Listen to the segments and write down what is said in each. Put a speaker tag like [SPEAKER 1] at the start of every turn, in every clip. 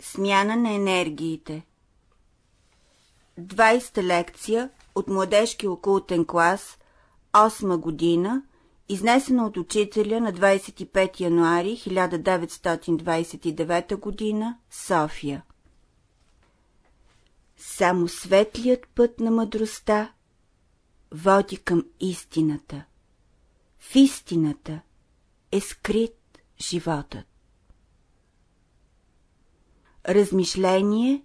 [SPEAKER 1] Смяна на енергиите 20-та лекция от младежки окултен клас, 8 година, изнесена от учителя на 25 януари 1929 година, София. Само светлият път на мъдростта води към истината. В истината е скрит животът. Размишление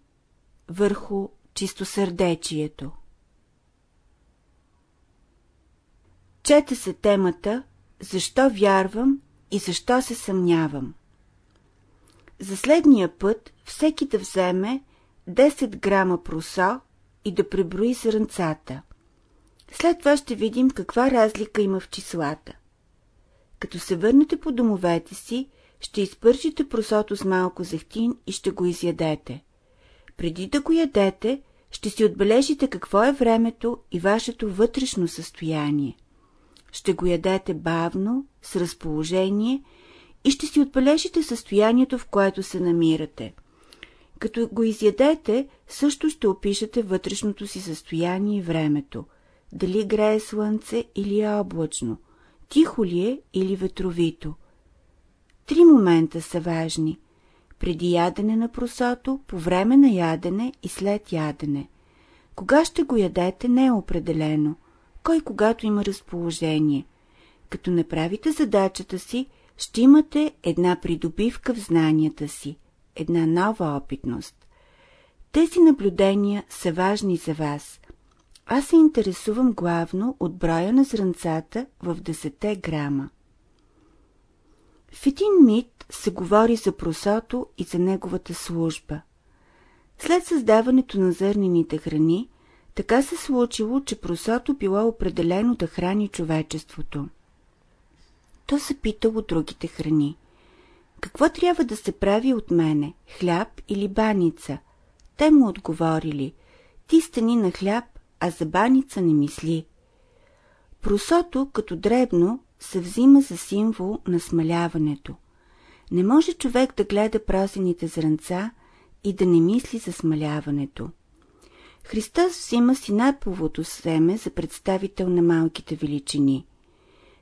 [SPEAKER 1] върху чистосърдечието Чете се темата «Защо вярвам и защо се съмнявам?» За следния път всеки да вземе 10 грама просо и да преброи зрънцата. След това ще видим каква разлика има в числата. Като се върнете по домовете си, ще изпържите просото с малко зехтин и ще го изядете. Преди да го ядете, ще си отбележите какво е времето и вашето вътрешно състояние. Ще го ядете бавно, с разположение и ще си отбележите състоянието, в което се намирате. Като го изядете, също ще опишете вътрешното си състояние и времето. Дали грее слънце или е облачно, тихо ли е или ветровито. Три момента са важни. Преди ядене на просото, по време на ядене и след ядене. Кога ще го ядете не е определено. Кой когато има разположение. Като направите задачата си, ще имате една придобивка в знанията си, една нова опитност. Тези наблюдения са важни за вас. Аз се интересувам главно от броя на зранцата в 10 грама. В един мит се говори за просото и за неговата служба. След създаването на зърнените храни, така се случило, че просото било определено да храни човечеството. То се питало другите храни. Какво трябва да се прави от мене, хляб или баница? Те му отговорили, ти стани на хляб, а за баница не мисли. Просото, като дребно, се взима за символ на смаляването. Не може човек да гледа просените зранца и да не мисли за смаляването. Христос взима синаповото семе за представител на малките величини.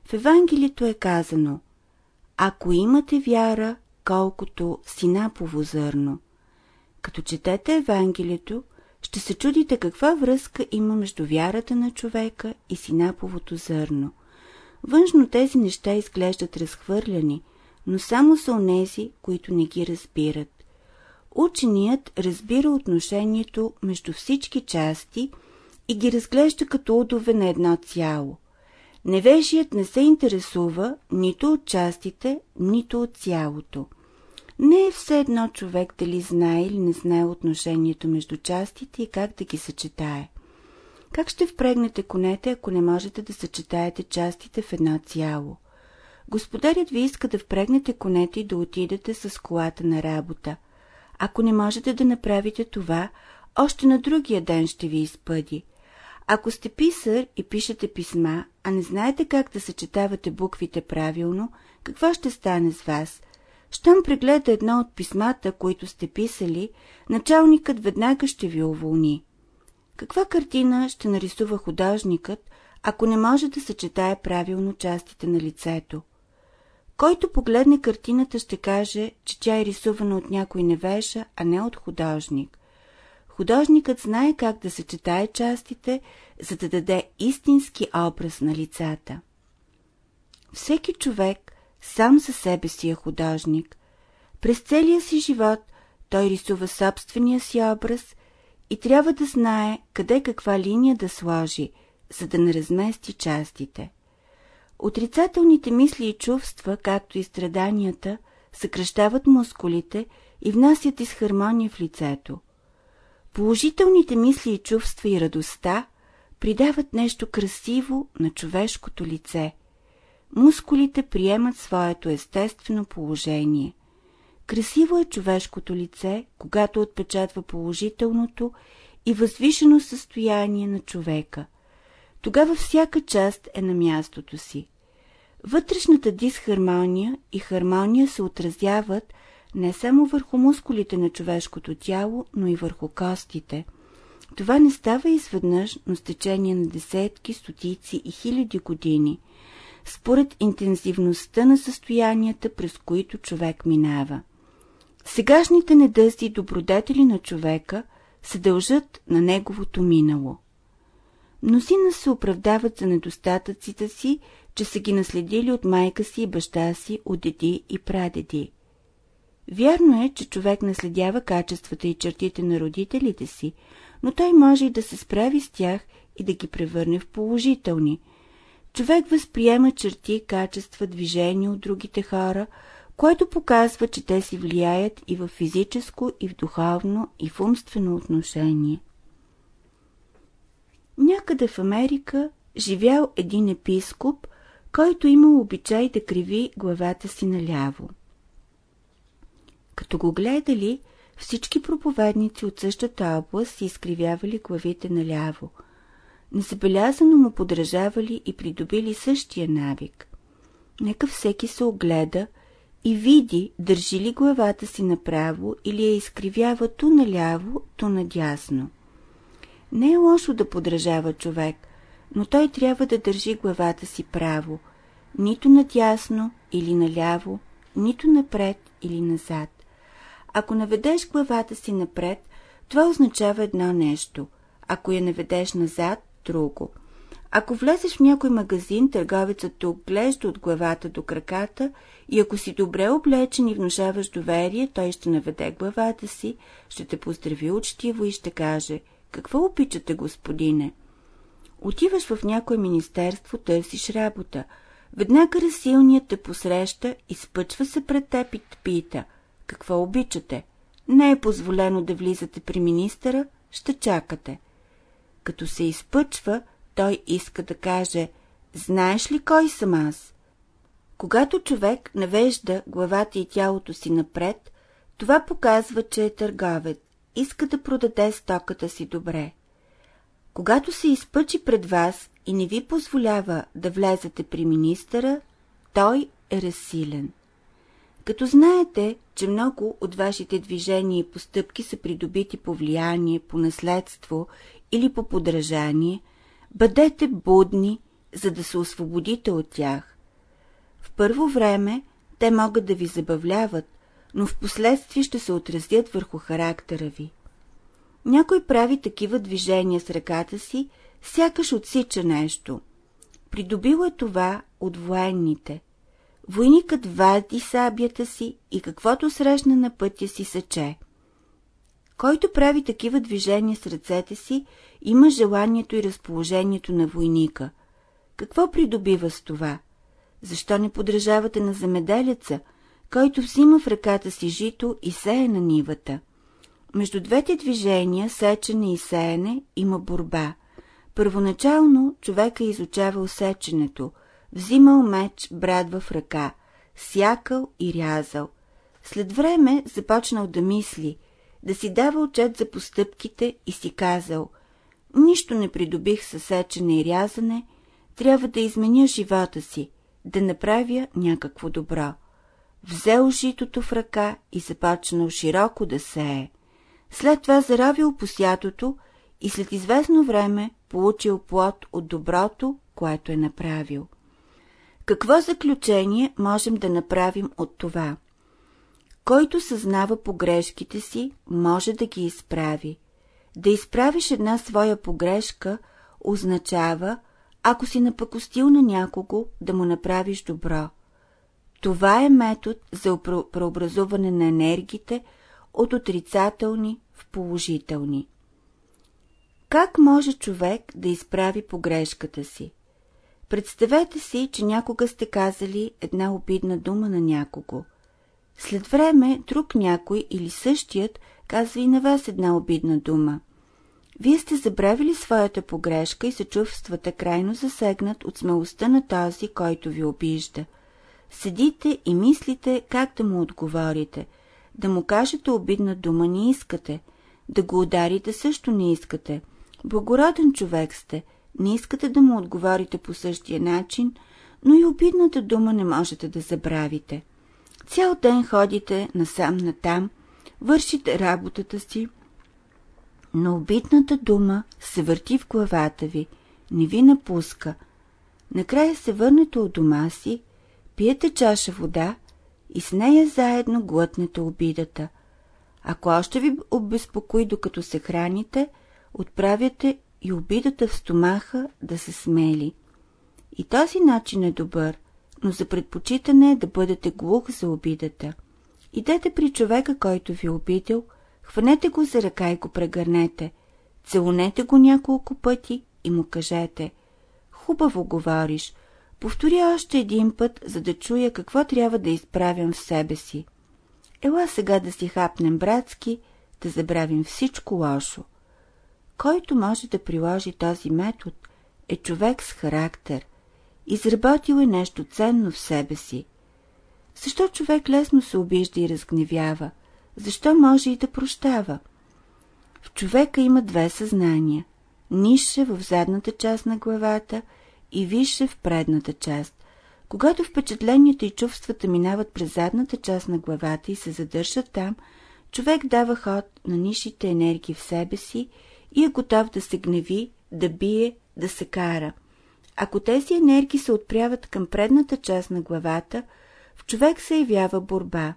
[SPEAKER 1] В Евангелието е казано Ако имате вяра, колкото синапово зърно. Като четете Евангелието, ще се чудите каква връзка има между вярата на човека и синаповото зърно. Външно тези неща изглеждат разхвърляни, но само са онези, които не ги разбират. Ученият разбира отношението между всички части и ги разглежда като удове на едно цяло. Невежият не се интересува нито от частите, нито от цялото. Не е все едно човек дали знае или не знае отношението между частите и как да ги съчетае. Как ще впрегнете конете, ако не можете да съчетаете частите в едно цяло? Господарят ви иска да впрегнете конете и да отидете с колата на работа. Ако не можете да направите това, още на другия ден ще ви изпъди. Ако сте писар и пишете писма, а не знаете как да съчетавате буквите правилно, какво ще стане с вас? Щом прегледа едно от писмата, които сте писали, началникът веднага ще ви уволни. Каква картина ще нарисува художникът, ако не може да съчетае правилно частите на лицето? Който погледне картината ще каже, че тя е рисувана от някой невежа, а не от художник. Художникът знае как да съчетае частите, за да даде истински образ на лицата. Всеки човек сам за себе си е художник. През целия си живот той рисува собствения си образ и трябва да знае къде каква линия да сложи, за да не размести частите. Отрицателните мисли и чувства, както и страданията, съкръщават мускулите и внасят изхармония в лицето. Положителните мисли и чувства и радостта придават нещо красиво на човешкото лице. Мускулите приемат своето естествено положение. Красиво е човешкото лице, когато отпечатва положителното и възвишено състояние на човека. Тогава всяка част е на мястото си. Вътрешната дисхармония и хармония се отразяват не само върху мускулите на човешкото тяло, но и върху костите. Това не става изведнъж, но с течение на десетки, стотици и хиляди години, според интензивността на състоянията, през които човек минава. Сегашните недъзи и добродетели на човека се дължат на неговото минало. Мнозина се оправдават за недостатъците си, че са ги наследили от майка си и баща си, от деди и прадеди. Вярно е, че човек наследява качествата и чертите на родителите си, но той може и да се справи с тях и да ги превърне в положителни. Човек възприема черти, качества, движения от другите хора, което показва, че те си влияят и в физическо, и в духовно, и в умствено отношение. Някъде в Америка живял един епископ, който имал обичай да криви главата си наляво. Като го гледали, всички проповедници от същата област си изкривявали главите наляво. Незабелязано му подражавали и придобили същия навик. Нека всеки се огледа и види, държи ли главата си направо или я изкривява ту наляво, ту надясно. Не е лошо да подражава човек, но той трябва да държи главата си право, нито надясно или наляво, нито напред или назад. Ако наведеш главата си напред, това означава едно нещо. Ако я наведеш назад, друго. Ако влезеш в някой магазин, търговецът те оглежда от главата до краката и ако си добре облечен и внушаваш доверие, той ще наведе главата си, ще те поздрави учтиво и ще каже «Какво обичате, господине?» Отиваш в някое министерство, търсиш работа. Веднага разсилният те посреща, изпъчва се пред теб и пита «Какво обичате?» Не е позволено да влизате при министъра, ще чакате. Като се изпъчва, той иска да каже «Знаеш ли кой съм аз?» Когато човек навежда главата и тялото си напред, това показва, че е търговец, иска да продаде стоката си добре. Когато се изпъчи пред вас и не ви позволява да влезете при министъра, той е разсилен. Като знаете, че много от вашите движения и постъпки са придобити по влияние, по наследство или по подражание, бъдете будни, за да се освободите от тях. В първо време те могат да ви забавляват, но в последствие ще се отразят върху характера ви. Някой прави такива движения с ръката си, сякаш отсича нещо. Придобило е това от военните. Войникът вади сабията си и каквото срещна на пътя си сече. Който прави такива движения с ръцете си, има желанието и разположението на войника. Какво придобива с това? Защо не подражавате на замеделеца, който взима в ръката си жито и сее на нивата? Между двете движения, сечене и сеене, има борба. Първоначално човека е изучавал сеченето, взимал меч, брат в ръка, сякал и рязал. След време започнал да мисли, да си дава отчет за постъпките и си казал «Нищо не придобих със сечене и рязане, трябва да изменя живота си, да направя някакво добро». Взел житото в ръка и започнал широко да сее. След това заравил посятото и след известно време получил плод от доброто, което е направил. Какво заключение можем да направим от това? Който съзнава погрешките си, може да ги изправи. Да изправиш една своя погрешка означава, ако си напакостил на някого, да му направиш добро. Това е метод за преобразуване на енергиите от отрицателни в положителни. Как може човек да изправи погрешката си? Представете си, че някога сте казали една обидна дума на някого. След време друг някой или същият казва и на вас една обидна дума. Вие сте забравили своята погрешка и се чувствате крайно засегнат от смелостта на този, който ви обижда. Седите и мислите как да му отговорите. Да му кажете обидна дума не искате. Да го ударите също не искате. Благороден човек сте – не искате да му отговорите по същия начин, но и обидната дума не можете да забравите. Цял ден ходите насам-натам, вършите работата си, но обидната дума се върти в главата ви, не ви напуска. Накрая се върнете от дома си, пиете чаша вода и с нея заедно глътнете обидата. Ако още ви обезпокои докато се храните, отправяте и обидата в стомаха да се смели. И този начин е добър, но за предпочитане е да бъдете глух за обидата. Идете при човека, който ви е обидел, хванете го за ръка и го прегърнете, целунете го няколко пъти и му кажете «Хубаво говориш, повтори още един път, за да чуя какво трябва да изправям в себе си. Ела сега да си хапнем братски, да забравим всичко лошо. Който може да приложи този метод, е човек с характер. Изработил е нещо ценно в себе си. Защо човек лесно се обижда и разгневява? Защо може и да прощава? В човека има две съзнания. Нише в задната част на главата и висше в предната част. Когато впечатленията и чувствата минават през задната част на главата и се задържат там, човек дава ход на нишите енергии в себе си и е готов да се гневи, да бие, да се кара. Ако тези енергии се отправят към предната част на главата, в човек се явява борба,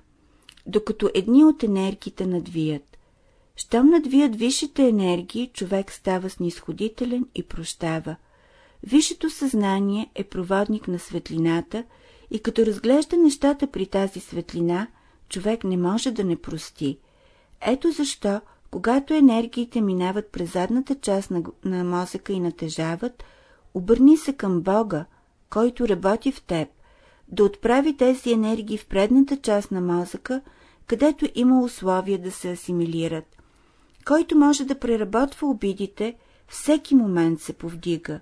[SPEAKER 1] докато едни от енергиите надвият. Щом надвият висшите енергии, човек става снисходителен и прощава. Висшето съзнание е проводник на светлината и като разглежда нещата при тази светлина, човек не може да не прости. Ето защо когато енергиите минават през задната част на, на мозъка и натежават, обърни се към Бога, който работи в теб, да отправи тези енергии в предната част на мозъка, където има условия да се асимилират. Който може да преработва обидите, всеки момент се повдига.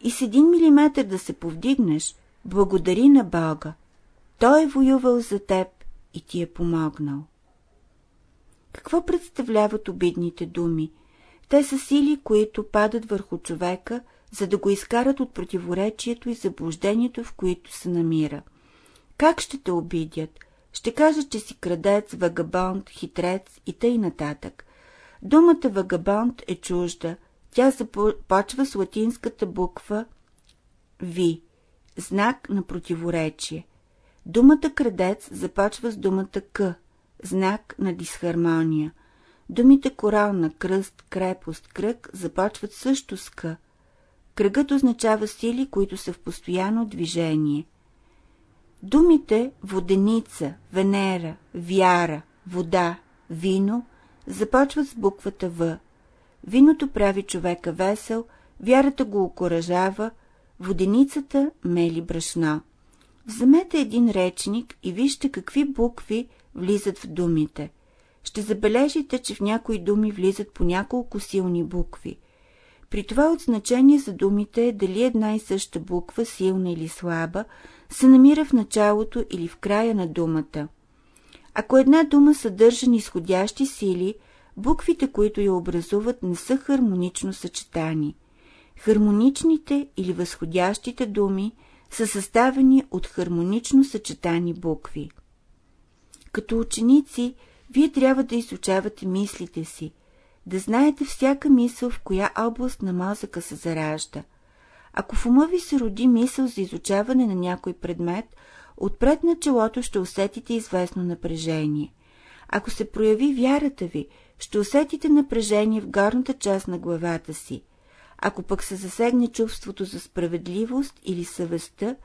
[SPEAKER 1] И с един милиметър да се повдигнеш, благодари на Бога. Той е воювал за теб и ти е помогнал. Какво представляват обидните думи? Те са сили, които падат върху човека, за да го изкарат от противоречието и заблуждението, в които се намира. Как ще те обидят? Ще кажат, че си крадец, вагабонд, хитрец и тъй нататък. Думата вагабонд е чужда. Тя започва с латинската буква Ви, знак на противоречие. Думата крадец започва с думата К, знак на дисхармония. Думите корална, кръст, крепост, кръг започват също с К. Кръгът означава сили, които са в постоянно движение. Думите воденица, Венера, вяра, вода, вино започват с буквата В. Виното прави човека весел, вярата го окоръжава, воденицата мели брашно. Вземете един речник и вижте какви букви влизат в думите. Ще забележите, че в някои думи влизат по няколко силни букви. При това от значение за думите дали една и съща буква, силна или слаба, се намира в началото или в края на думата. Ако една дума съдържа нисходящи сили, буквите, които я образуват, не са хармонично съчетани. Хармоничните или възходящите думи са съставени от хармонично съчетани букви. Като ученици, вие трябва да изучавате мислите си, да знаете всяка мисъл в коя област на мозъка се заражда. Ако в ума ви се роди мисъл за изучаване на някой предмет, отпред на челото ще усетите известно напрежение. Ако се прояви вярата ви, ще усетите напрежение в горната част на главата си. Ако пък се засегне чувството за справедливост или съвестта,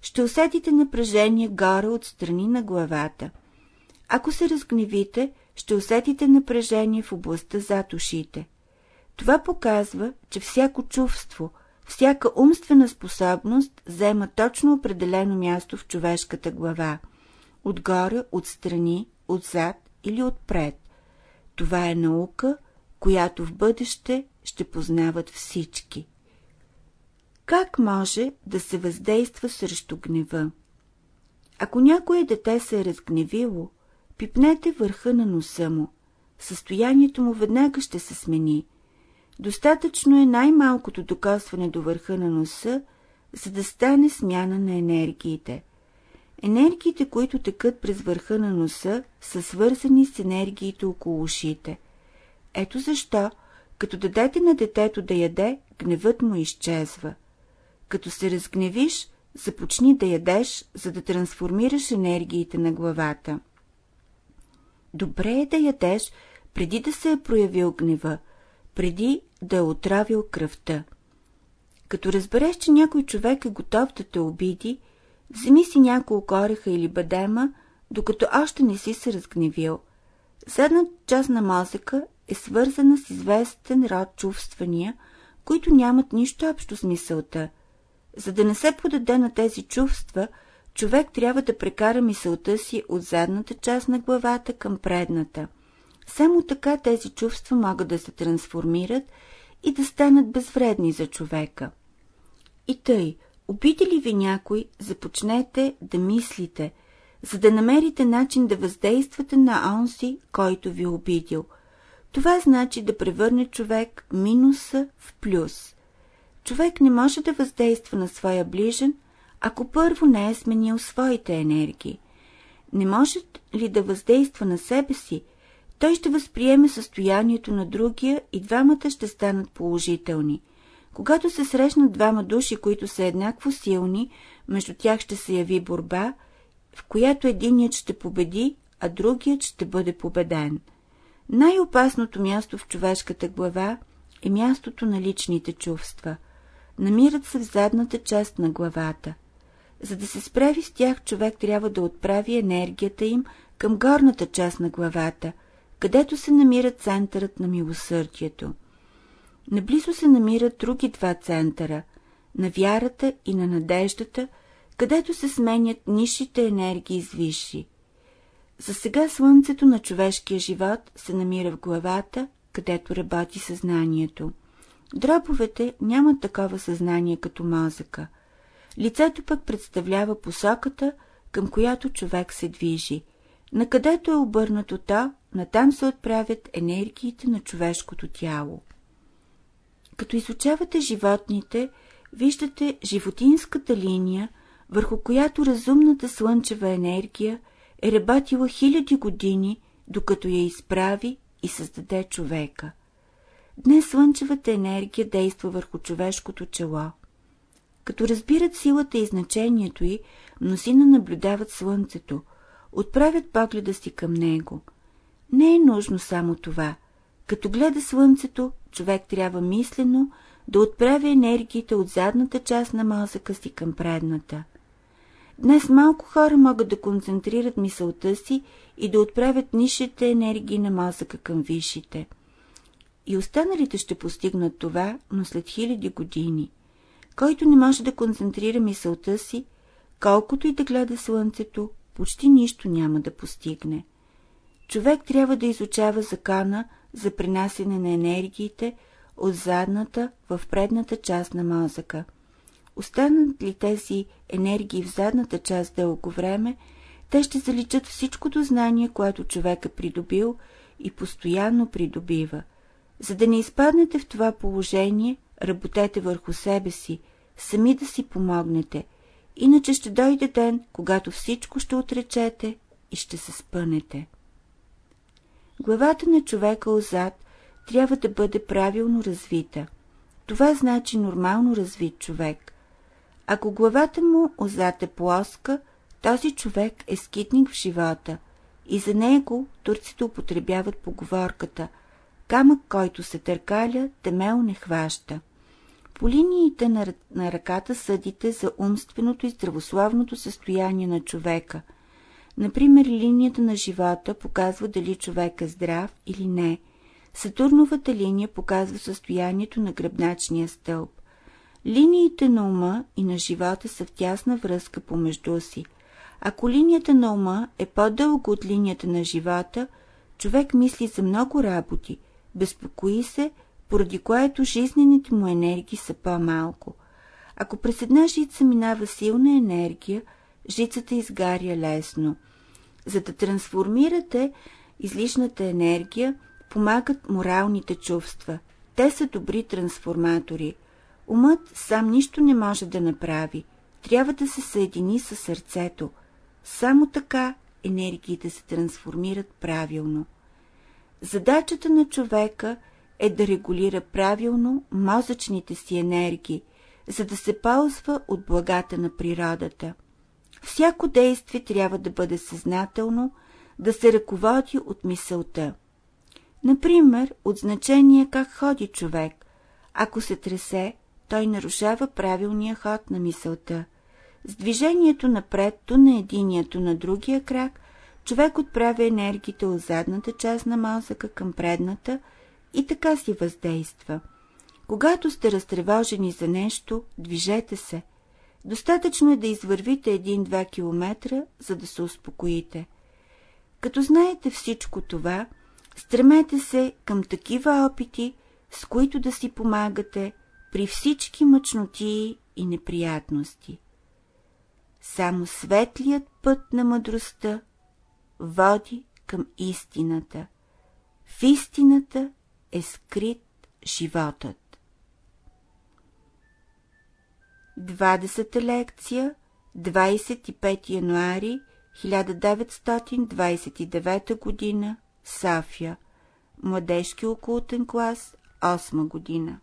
[SPEAKER 1] ще усетите напрежение горе от страни на главата – ако се разгневите, ще усетите напрежение в областта зад ушите. Това показва, че всяко чувство, всяка умствена способност взема точно определено място в човешката глава. Отгоре, отстрани, отзад или отпред. Това е наука, която в бъдеще ще познават всички. Как може да се въздейства срещу гнева? Ако някое дете се е разгневило, Пипнете върха на носа му. Състоянието му веднага ще се смени. Достатъчно е най-малкото докосване до върха на носа, за да стане смяна на енергиите. Енергиите, които текат през върха на носа, са свързани с енергиите около ушите. Ето защо, като дадете на детето да яде, гневът му изчезва. Като се разгневиш, започни да ядеш, за да трансформираш енергиите на главата. Добре е да ядеш, преди да се е проявил гнева, преди да е отравил кръвта. Като разбереш, че някой човек е готов да те обиди, вземи си няколко ореха или бадема, докато още не си се разгневил. Задната част на мозъка е свързана с известен род чувствания, които нямат нищо общо с мисълта. За да не се подаде на тези чувства, човек трябва да прекара мисълта си от задната част на главата към предната. Само така тези чувства могат да се трансформират и да станат безвредни за човека. И тъй, обиди ли ви някой, започнете да мислите, за да намерите начин да въздействате на онзи, който ви обидил. Това значи да превърне човек минуса в плюс. Човек не може да въздейства на своя ближен, ако първо не е сменил своите енергии. Не може ли да въздейства на себе си, той ще възприеме състоянието на другия и двамата ще станат положителни. Когато се срещнат двама души, които са еднакво силни, между тях ще се яви борба, в която единият ще победи, а другият ще бъде победен. Най-опасното място в човешката глава е мястото на личните чувства. Намират се в задната част на главата. За да се справи с тях, човек трябва да отправи енергията им към горната част на главата, където се намира центърът на милосърдието. Наблизо се намират други два центъра – на вярата и на надеждата, където се сменят нишите енергии с висши. За сега слънцето на човешкия живот се намира в главата, където работи съзнанието. Дробовете нямат такова съзнание като мозъка. Лицето пък представлява посоката, към която човек се движи. Накъдето е обърнато то, натам се отправят енергиите на човешкото тяло. Като изучавате животните, виждате животинската линия, върху която разумната слънчева енергия е работила хиляди години, докато я изправи и създаде човека. Днес слънчевата енергия действа върху човешкото чело. Като разбират силата и значението й, мнозина наблюдават слънцето, отправят погледа си към него. Не е нужно само това. Като гледа слънцето, човек трябва мислено да отправя енергиите от задната част на мозъка си към предната. Днес малко хора могат да концентрират мисълта си и да отправят нишите енергии на мозъка към висшите. И останалите ще постигнат това, но след хиляди години. Който не може да концентрира мисълта си, колкото и да гледа слънцето, почти нищо няма да постигне. Човек трябва да изучава закана за принасене на енергиите от задната в предната част на мозъка. Останат ли тези енергии в задната част дълго време, те ще заличат всичкото знание, което човек е придобил и постоянно придобива. За да не изпаднете в това положение, работете върху себе си, сами да си помогнете, иначе ще дойде ден, когато всичко ще отречете и ще се спънете. Главата на човека отзад трябва да бъде правилно развита. Това значи нормално развит човек. Ако главата му отзад е плоска, този човек е скитник в живота и за него турците употребяват поговорката «Камък, който се търкаля, темел не хваща». По линиите на, на ръката съдите за умственото и здравословното състояние на човека. Например, линията на живота показва дали човек е здрав или не. Сатурновата линия показва състоянието на гръбначния стълб. Линиите на ума и на живота са в тясна връзка помежду си. Ако линията на ума е по-дълга от линията на живота, човек мисли за много работи, безпокои се, поради което жизнените му енергии са по-малко. Ако през една жица минава силна енергия, жицата изгаря лесно. За да трансформирате излишната енергия, помагат моралните чувства. Те са добри трансформатори. Умът сам нищо не може да направи. Трябва да се съедини с сърцето. Само така енергиите се трансформират правилно. Задачата на човека е да регулира правилно мозъчните си енергии, за да се ползва от благата на природата. Всяко действие трябва да бъде съзнателно, да се ръководи от мисълта. Например, от значение как ходи човек. Ако се тресе, той нарушава правилния ход на мисълта. С движението напред, то на единия, то на другия крак, човек отправя енергията от задната част на мозъка към предната и така си въздейства. Когато сте разтревожени за нещо, движете се. Достатъчно е да извървите един-два километра, за да се успокоите. Като знаете всичко това, стремете се към такива опити, с които да си помагате при всички мъчноти и неприятности. Само светлият път на мъдростта води към истината. В истината е скрит животът. 20 лекция 25 януари 1929 г. София Младежки окултен клас 8 година